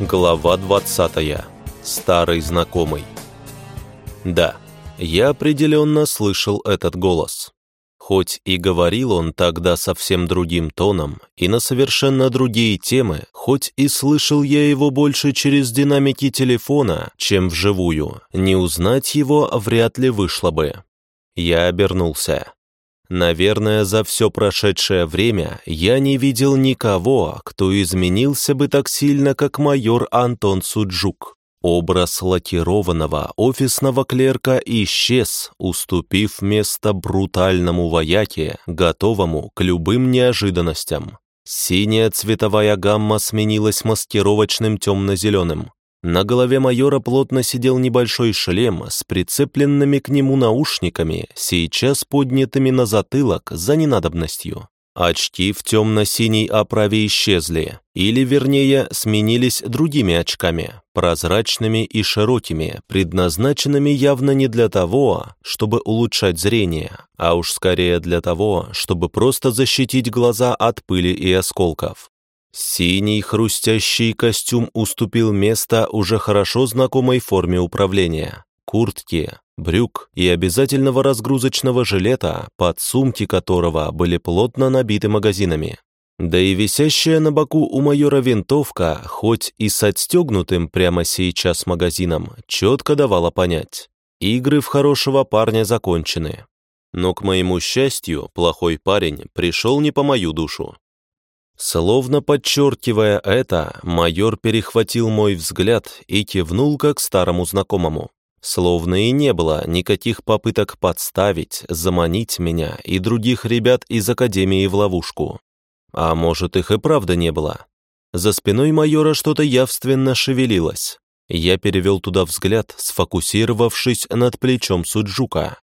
Глава 20. Старый знакомый. Да, я определенно слышал этот голос. Хоть и говорил он тогда совсем другим тоном и на совершенно другие темы, хоть и слышал я его больше через динамики телефона, чем вживую, не узнать его вряд ли вышло бы. Я обернулся. Наверное, за все прошедшее время я не видел никого, кто изменился бы так сильно, как майор Антон Суджук. Образ лакированного офисного клерка исчез, уступив место брутальному вояке, готовому к любым неожиданностям. Синяя цветовая гамма сменилась маскировочным темно-зеленым. На голове майора плотно сидел небольшой шлем с прицепленными к нему наушниками, сейчас поднятыми на затылок за ненадобностью. Очки в темно-синей оправе исчезли, или, вернее, сменились другими очками, прозрачными и широкими, предназначенными явно не для того, чтобы улучшать зрение, а уж скорее для того, чтобы просто защитить глаза от пыли и осколков. Синий хрустящий костюм уступил место уже хорошо знакомой форме управления. Куртки, брюк и обязательного разгрузочного жилета, под сумки которого были плотно набиты магазинами. Да и висящая на боку у майора винтовка, хоть и с отстегнутым прямо сейчас магазином, четко давала понять. Игры в хорошего парня закончены. Но, к моему счастью, плохой парень пришел не по мою душу. Словно подчеркивая это, майор перехватил мой взгляд и кивнул как старому знакомому. Словно и не было никаких попыток подставить, заманить меня и других ребят из Академии в ловушку. А может, их и правда не было. За спиной майора что-то явственно шевелилось. Я перевел туда взгляд, сфокусировавшись над плечом Суджука.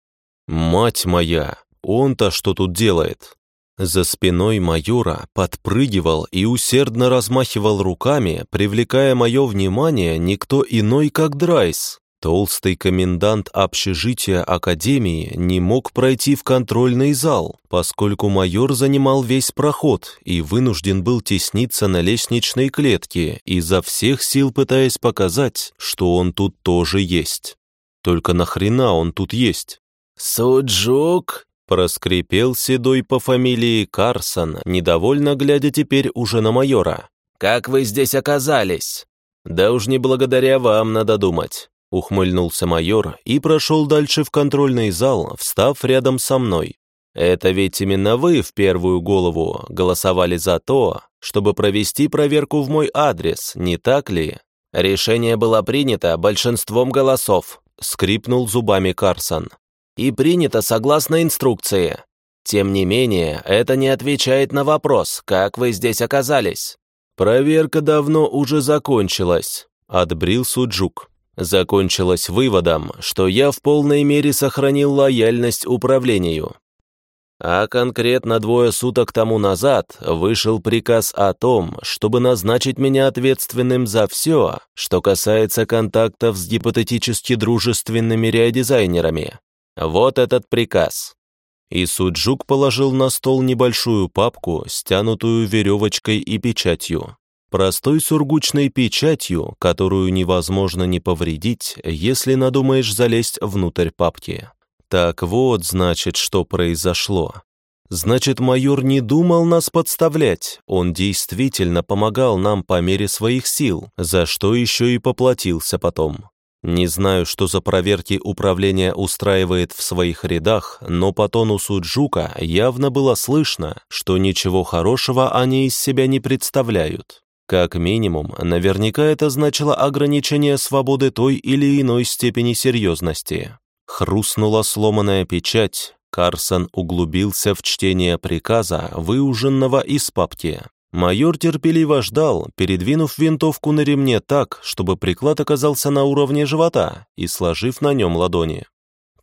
«Мать моя, он-то что тут делает?» За спиной майора подпрыгивал и усердно размахивал руками, привлекая мое внимание никто иной, как Драйс. Толстый комендант общежития Академии не мог пройти в контрольный зал, поскольку майор занимал весь проход и вынужден был тесниться на лестничной клетке, изо всех сил пытаясь показать, что он тут тоже есть. Только нахрена он тут есть? «Суджук!» Проскрипел седой по фамилии Карсон, недовольно глядя теперь уже на майора. «Как вы здесь оказались?» «Да уж не благодаря вам, надо думать», — ухмыльнулся майор и прошел дальше в контрольный зал, встав рядом со мной. «Это ведь именно вы в первую голову голосовали за то, чтобы провести проверку в мой адрес, не так ли?» «Решение было принято большинством голосов», — скрипнул зубами Карсон и принято согласно инструкции. Тем не менее, это не отвечает на вопрос, как вы здесь оказались. Проверка давно уже закончилась, отбрил Суджук. Закончилась выводом, что я в полной мере сохранил лояльность управлению. А конкретно двое суток тому назад вышел приказ о том, чтобы назначить меня ответственным за все, что касается контактов с гипотетически дружественными реодизайнерами. Вот этот приказ». И Суджук положил на стол небольшую папку, стянутую веревочкой и печатью. Простой сургучной печатью, которую невозможно не повредить, если надумаешь залезть внутрь папки. Так вот, значит, что произошло. Значит, майор не думал нас подставлять, он действительно помогал нам по мере своих сил, за что еще и поплатился потом. Не знаю, что за проверки управление устраивает в своих рядах, но по тону Суджука явно было слышно, что ничего хорошего они из себя не представляют. Как минимум, наверняка это значило ограничение свободы той или иной степени серьезности. Хрустнула сломанная печать, Карсон углубился в чтение приказа, выуженного из папки. Майор терпеливо ждал, передвинув винтовку на ремне так, чтобы приклад оказался на уровне живота и сложив на нем ладони.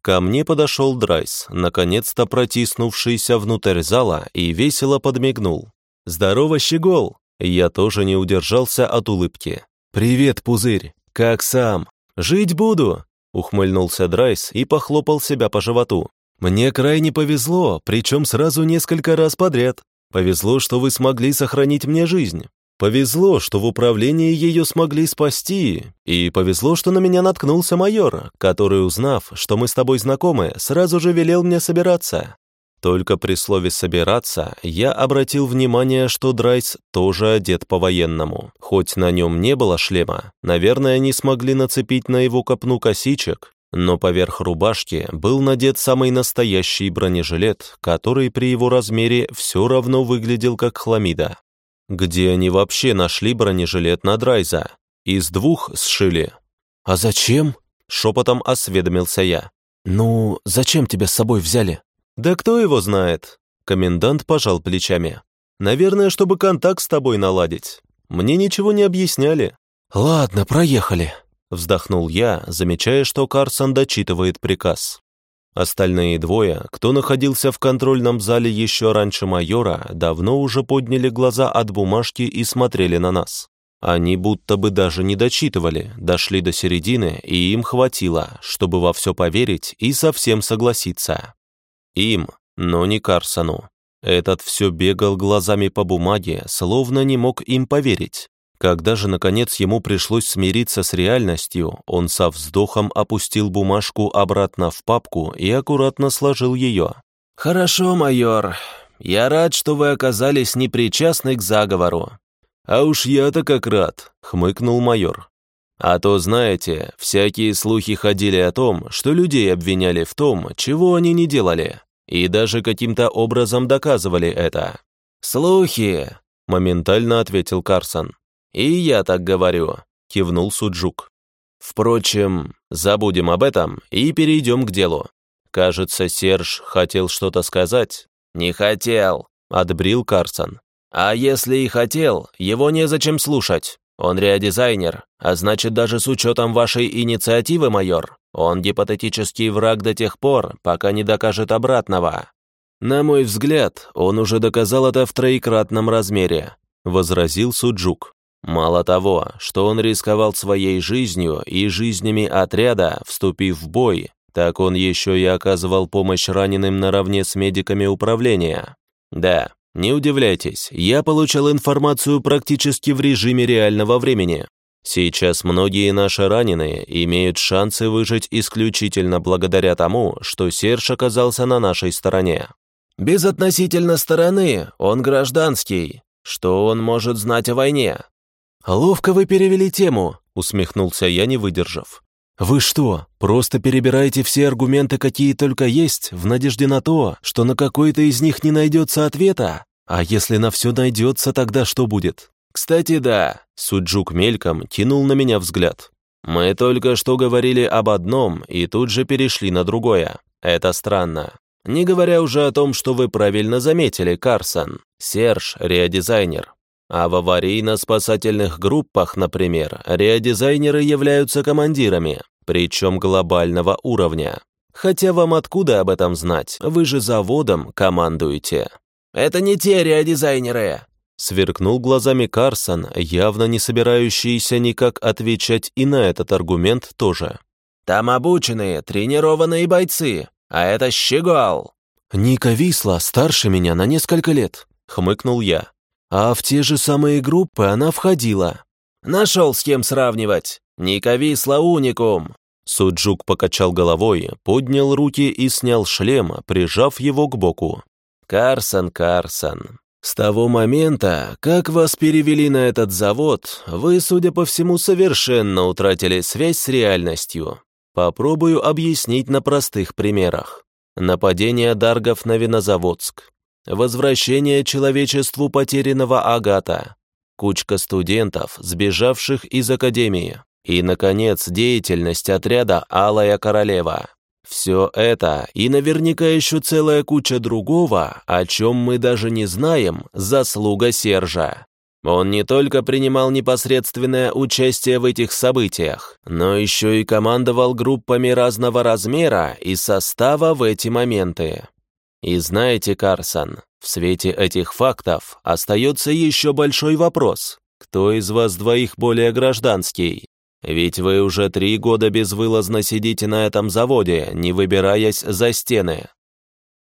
Ко мне подошел Драйс, наконец-то протиснувшийся внутрь зала и весело подмигнул. «Здорово, щегол!» Я тоже не удержался от улыбки. «Привет, пузырь! Как сам? Жить буду!» Ухмыльнулся Драйс и похлопал себя по животу. «Мне крайне повезло, причем сразу несколько раз подряд. Повезло, что вы смогли сохранить мне жизнь. Повезло, что в управлении ее смогли спасти, и повезло, что на меня наткнулся майор, который, узнав, что мы с тобой знакомы, сразу же велел мне собираться. Только при слове «собираться» я обратил внимание, что Драйс тоже одет по-военному. Хоть на нем не было шлема, наверное, они смогли нацепить на его копну косичек, но поверх рубашки был надет самый настоящий бронежилет, который при его размере все равно выглядел как хламида. Где они вообще нашли бронежилет на Драйза? Из двух сшили. «А зачем?» — шепотом осведомился я. «Ну, зачем тебя с собой взяли?» «Да кто его знает?» Комендант пожал плечами. «Наверное, чтобы контакт с тобой наладить. Мне ничего не объясняли». «Ладно, проехали», — вздохнул я, замечая, что Карсон дочитывает приказ. Остальные двое, кто находился в контрольном зале еще раньше майора, давно уже подняли глаза от бумажки и смотрели на нас. Они будто бы даже не дочитывали, дошли до середины, и им хватило, чтобы во все поверить и совсем согласиться. Им, но не Карсону. Этот все бегал глазами по бумаге, словно не мог им поверить. Когда же, наконец, ему пришлось смириться с реальностью, он со вздохом опустил бумажку обратно в папку и аккуратно сложил ее. «Хорошо, майор. Я рад, что вы оказались непричастны к заговору». «А уж я-то как рад», — хмыкнул майор. А то, знаете, всякие слухи ходили о том, что людей обвиняли в том, чего они не делали и даже каким-то образом доказывали это. «Слухи!» — моментально ответил Карсон. «И я так говорю», — кивнул Суджук. «Впрочем, забудем об этом и перейдем к делу. Кажется, Серж хотел что-то сказать». «Не хотел», — отбрил Карсон. «А если и хотел, его незачем слушать. Он реодизайнер, а значит, даже с учетом вашей инициативы, майор, он гипотетический враг до тех пор, пока не докажет обратного. На мой взгляд, он уже доказал это в троекратном размере, возразил Суджук. Мало того, что он рисковал своей жизнью и жизнями отряда, вступив в бой, так он еще и оказывал помощь раненым наравне с медиками управления. Да, не удивляйтесь, я получал информацию практически в режиме реального времени. Сейчас многие наши раненые имеют шансы выжить исключительно благодаря тому, что Серж оказался на нашей стороне. Без относительно стороны, он гражданский. Что он может знать о войне? «Ловко вы перевели тему», — усмехнулся я, не выдержав. «Вы что, просто перебираете все аргументы, какие только есть, в надежде на то, что на какой-то из них не найдется ответа? А если на все найдется, тогда что будет? Кстати, да, Суджук мельком кинул на меня взгляд. Мы только что говорили об одном и тут же перешли на другое. Это странно. Не говоря уже о том, что вы правильно заметили, Карсон. Серж — реодизайнер. А в аварийно-спасательных группах, например, реодизайнеры являются командирами, причем глобального уровня. Хотя вам откуда об этом знать? Вы же заводом командуете. «Это не те реодизайнеры!» Сверкнул глазами Карсон, явно не собирающийся никак отвечать и на этот аргумент тоже. «Там обученные, тренированные бойцы, а это щегол!» «Ника Висла старше меня на несколько лет», — хмыкнул я. «А в те же самые группы она входила». «Нашел с кем сравнивать. Ника Висла уникум». Суджук покачал головой, поднял руки и снял шлем, прижав его к боку. «Карсон, Карсон, с того момента, как вас перевели на этот завод, вы, судя по всему, совершенно утратили связь с реальностью. Попробую объяснить на простых примерах. Нападение Даргов на Винозаводск, возвращение человечеству потерянного Агата, кучка студентов, сбежавших из Академии, и, наконец, деятельность отряда «Алая королева». Все это и наверняка еще целая куча другого, о чем мы даже не знаем, заслуга Сержа. Он не только принимал непосредственное участие в этих событиях, но еще и командовал группами разного размера и состава в эти моменты. И знаете, Карсон, в свете этих фактов остается еще большой вопрос. Кто из вас двоих более гражданский? Ведь вы уже три года безвылазно сидите на этом заводе, не выбираясь за стены».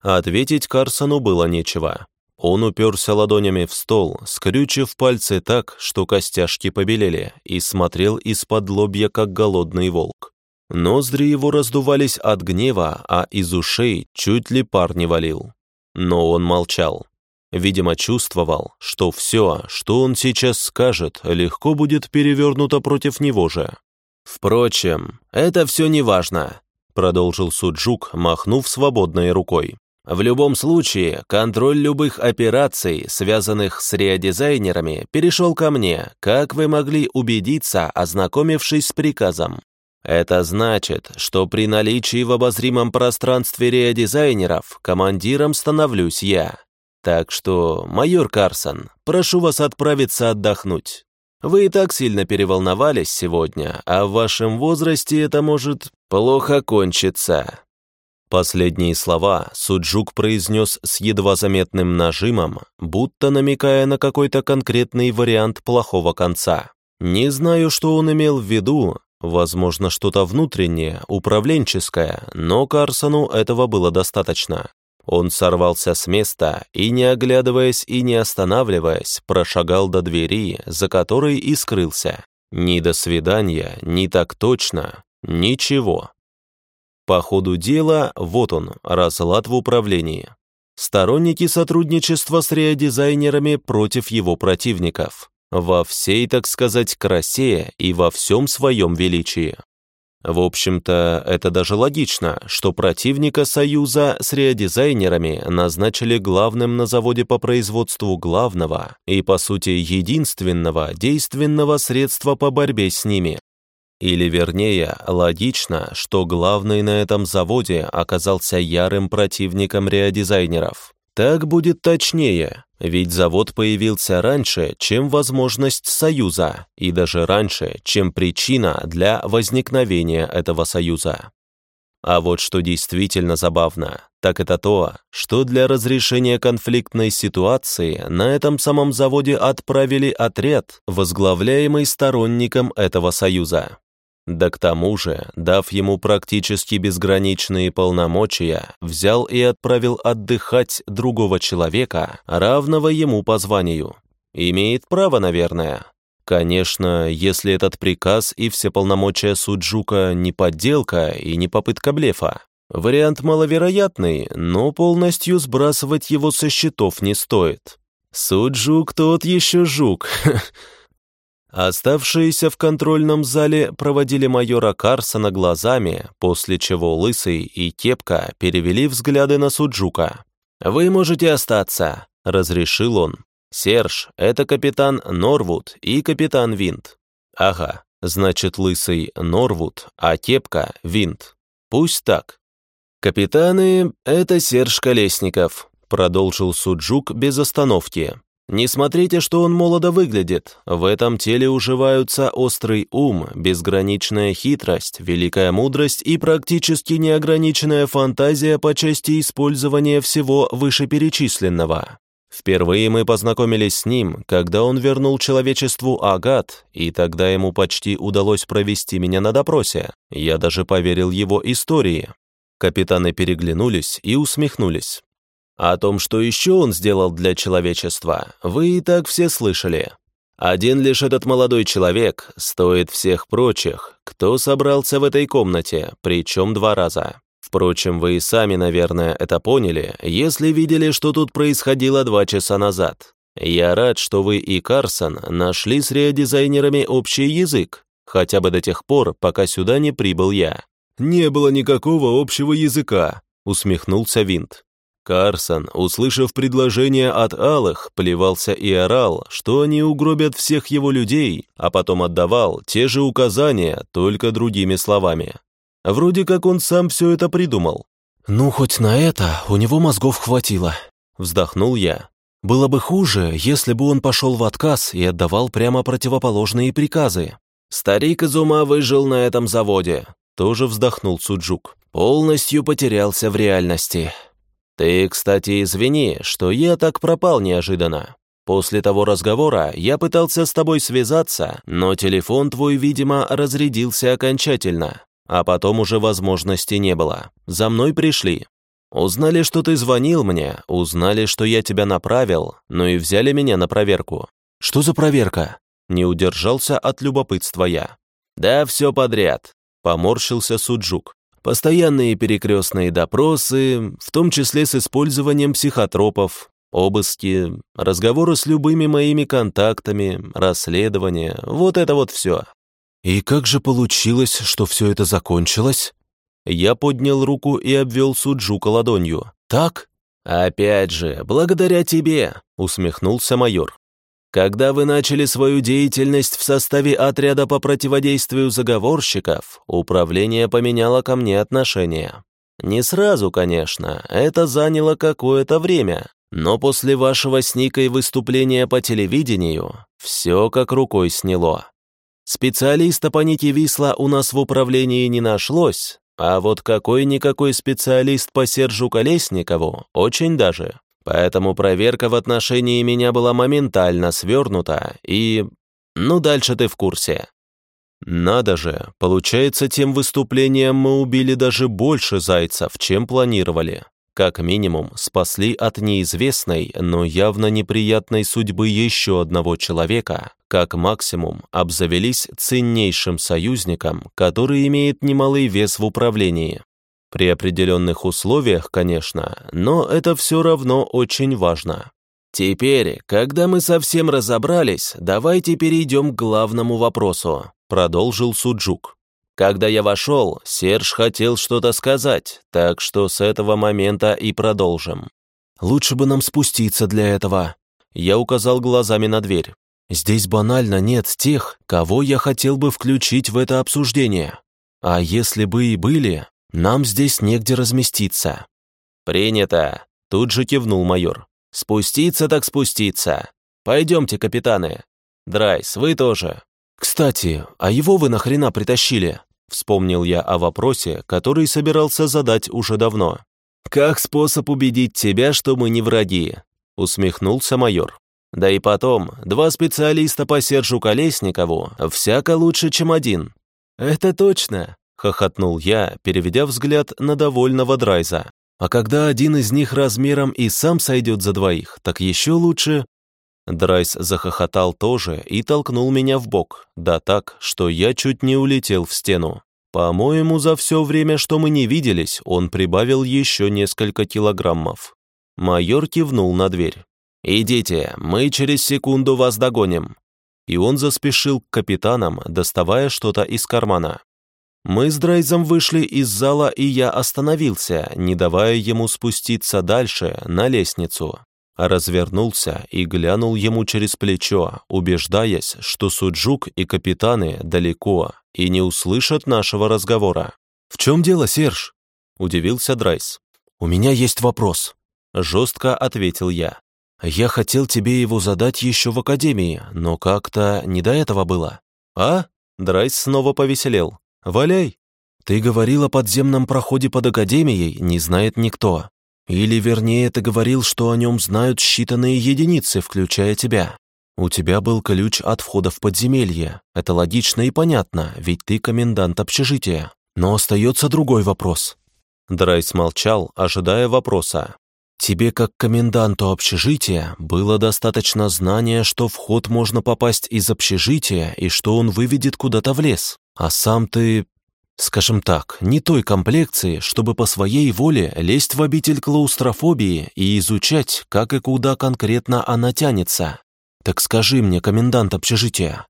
Ответить Карсону было нечего. Он уперся ладонями в стол, скрючив пальцы так, что костяшки побелели, и смотрел из-под лобья, как голодный волк. Ноздри его раздувались от гнева, а из ушей чуть ли пар не валил. Но он молчал. Видимо, чувствовал, что все, что он сейчас скажет, легко будет перевернуто против него же. «Впрочем, это все не важно», — продолжил Суджук, махнув свободной рукой. В любом случае, контроль любых операций, связанных с реодизайнерами, перешел ко мне, как вы могли убедиться, ознакомившись с приказом. Это значит, что при наличии в обозримом пространстве реодизайнеров командиром становлюсь я. Так что, майор Карсон, прошу вас отправиться отдохнуть. Вы и так сильно переволновались сегодня, а в вашем возрасте это может плохо кончиться. Последние слова Суджук произнес с едва заметным нажимом, будто намекая на какой-то конкретный вариант плохого конца. Не знаю, что он имел в виду, возможно, что-то внутреннее, управленческое, но Карсону этого было достаточно. Он сорвался с места и, не оглядываясь и не останавливаясь, прошагал до двери, за которой и скрылся. Ни до свидания, ни так точно, ничего. По ходу дела, вот он, разлад в управлении. Сторонники сотрудничества с реодизайнерами против его противников. Во всей, так сказать, красе и во всем своем величии. В общем-то, это даже логично, что противника Союза с реодизайнерами назначили главным на заводе по производству главного и, по сути, единственного действенного средства по борьбе с ними. Или вернее, логично, что главный на этом заводе оказался ярым противником реодизайнеров. Так будет точнее, ведь завод появился раньше, чем возможность союза, и даже раньше, чем причина для возникновения этого союза. А вот что действительно забавно, так это то, что для разрешения конфликтной ситуации на этом самом заводе отправили отряд, возглавляемый сторонником этого союза. Да к тому же, дав ему практически безграничные полномочия, взял и отправил отдыхать другого человека, равного ему по званию. Имеет право, наверное. Конечно, если этот приказ и все полномочия Суджука не подделка и не попытка блефа. Вариант маловероятный, но полностью сбрасывать его со счетов не стоит. Суджук тот еще жук. Оставшиеся в контрольном зале проводили майора Карсона глазами, после чего Лысый и Кепка перевели взгляды на Суджука. «Вы можете остаться», — разрешил он. «Серж — это капитан Норвуд и капитан Винт». «Ага, значит, Лысый — Норвуд, а Кепка — Винт. Пусть так». «Капитаны — это Серж Колесников», — продолжил Суджук без остановки. Не смотрите, что он молодо выглядит. В этом теле уживаются острый ум, безграничная хитрость, великая мудрость и практически неограниченная фантазия по части использования всего вышеперечисленного. Впервые мы познакомились с ним, когда он вернул человечеству агат, и тогда ему почти удалось провести меня на допросе. Я даже поверил его истории. Капитаны переглянулись и усмехнулись. О том, что еще он сделал для человечества, вы и так все слышали. Один лишь этот молодой человек стоит всех прочих, кто собрался в этой комнате, причем два раза. Впрочем, вы и сами, наверное, это поняли, если видели, что тут происходило два часа назад. Я рад, что вы и Карсон нашли с реодизайнерами общий язык, хотя бы до тех пор, пока сюда не прибыл я. «Не было никакого общего языка», — усмехнулся Винт. Карсон, услышав предложение от Алых, плевался и орал, что они угробят всех его людей, а потом отдавал те же указания, только другими словами. Вроде как он сам все это придумал. «Ну, хоть на это у него мозгов хватило», — вздохнул я. «Было бы хуже, если бы он пошел в отказ и отдавал прямо противоположные приказы». «Старик из ума выжил на этом заводе», — тоже вздохнул Суджук. «Полностью потерялся в реальности». «Ты, кстати, извини, что я так пропал неожиданно. После того разговора я пытался с тобой связаться, но телефон твой, видимо, разрядился окончательно, а потом уже возможности не было. За мной пришли». Узнали, что ты звонил мне, узнали, что я тебя направил, ну и взяли меня на проверку. Что за проверка? Не удержался от любопытства я. Да все подряд. Поморщился Суджук. Постоянные перекрестные допросы, в том числе с использованием психотропов, обыски, разговоры с любыми моими контактами, расследования, вот это вот все. И как же получилось, что все это закончилось? Я поднял руку и обвел Суджука ладонью. Так? Опять же, благодаря тебе, усмехнулся майор. Когда вы начали свою деятельность в составе отряда по противодействию заговорщиков, управление поменяло ко мне отношение. Не сразу, конечно, это заняло какое-то время, но после вашего с Никой выступления по телевидению все как рукой сняло. Специалиста по Нике Висла у нас в управлении не нашлось, а вот какой-никакой специалист по Сержу Колесникову очень даже. Поэтому проверка в отношении меня была моментально свернута, и... Ну, дальше ты в курсе. Надо же, получается, тем выступлением мы убили даже больше зайцев, чем планировали. Как минимум, спасли от неизвестной, но явно неприятной судьбы еще одного человека, как максимум обзавелись ценнейшим союзником, который имеет немалый вес в управлении. При определенных условиях, конечно, но это все равно очень важно. «Теперь, когда мы совсем разобрались, давайте перейдем к главному вопросу», продолжил Суджук. «Когда я вошел, Серж хотел что-то сказать, так что с этого момента и продолжим». «Лучше бы нам спуститься для этого». Я указал глазами на дверь. «Здесь банально нет тех, кого я хотел бы включить в это обсуждение. А если бы и были, нам здесь негде разместиться». «Принято», — тут же кивнул майор. «Спуститься так спуститься. Пойдемте, капитаны. Драйс, вы тоже». «Кстати, а его вы нахрена притащили?» Вспомнил я о вопросе, который собирался задать уже давно. «Как способ убедить тебя, что мы не враги?» Усмехнулся майор. «Да и потом, два специалиста по Сержу Колесникову всяко лучше, чем один». «Это точно», — хохотнул я, переведя взгляд на довольного Драйза. «А когда один из них размером и сам сойдет за двоих, так еще лучше...» Драйс захохотал тоже и толкнул меня в бок, да так, что я чуть не улетел в стену. По-моему, за все время, что мы не виделись, он прибавил еще несколько килограммов. Майор кивнул на дверь. «Идите, мы через секунду вас догоним». И он заспешил к капитанам, доставая что-то из кармана. Мы с Драйзом вышли из зала, и я остановился, не давая ему спуститься дальше, на лестницу. Развернулся и глянул ему через плечо, убеждаясь, что Суджук и капитаны далеко и не услышат нашего разговора. «В чем дело, Серж?» – удивился Драйс. «У меня есть вопрос», – жестко ответил я. «Я хотел тебе его задать еще в академии, но как-то не до этого было». «А?» – Драйс снова повеселел. «Валяй! Ты говорил о подземном проходе под Академией, не знает никто. Или, вернее, ты говорил, что о нем знают считанные единицы, включая тебя. У тебя был ключ от входа в подземелье. Это логично и понятно, ведь ты комендант общежития. Но остается другой вопрос». Драйс молчал, ожидая вопроса. «Тебе, как коменданту общежития, было достаточно знания, что вход можно попасть из общежития и что он выведет куда-то в лес. А сам ты, скажем так, не той комплекции, чтобы по своей воле лезть в обитель клаустрофобии и изучать, как и куда конкретно она тянется. Так скажи мне, комендант общежития,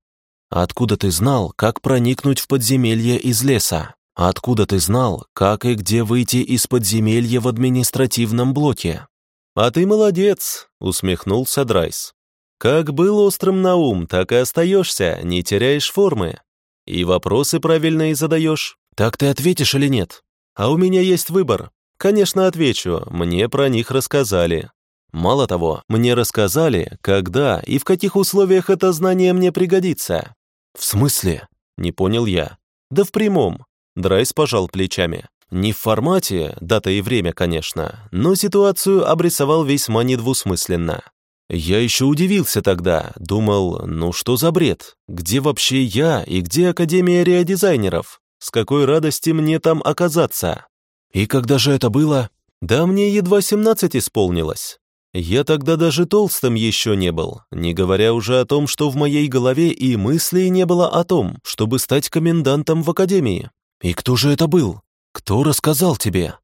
откуда ты знал, как проникнуть в подземелье из леса? Откуда ты знал, как и где выйти из подземелья в административном блоке? А ты молодец, усмехнулся Драйс. Как был острым на ум, так и остаешься, не теряешь формы. И вопросы правильные задаешь. Так ты ответишь или нет? А у меня есть выбор. Конечно, отвечу, мне про них рассказали. Мало того, мне рассказали, когда и в каких условиях это знание мне пригодится. В смысле? Не понял я. Да в прямом. Драйс пожал плечами. Не в формате, дата и время, конечно, но ситуацию обрисовал весьма недвусмысленно. Я еще удивился тогда, думал, ну что за бред? Где вообще я и где Академия реодизайнеров? С какой радости мне там оказаться? И когда же это было? Да мне едва 17 исполнилось. Я тогда даже толстым еще не был, не говоря уже о том, что в моей голове и мысли не было о том, чтобы стать комендантом в академии. И кто же это был? Кто рассказал тебе?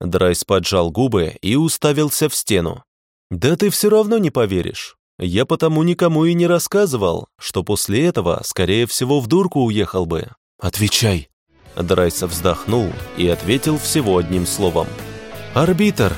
Драйс поджал губы и уставился в стену. «Да ты все равно не поверишь. Я потому никому и не рассказывал, что после этого, скорее всего, в дурку уехал бы. Отвечай!» Драйса вздохнул и ответил всего одним словом. «Арбитр!»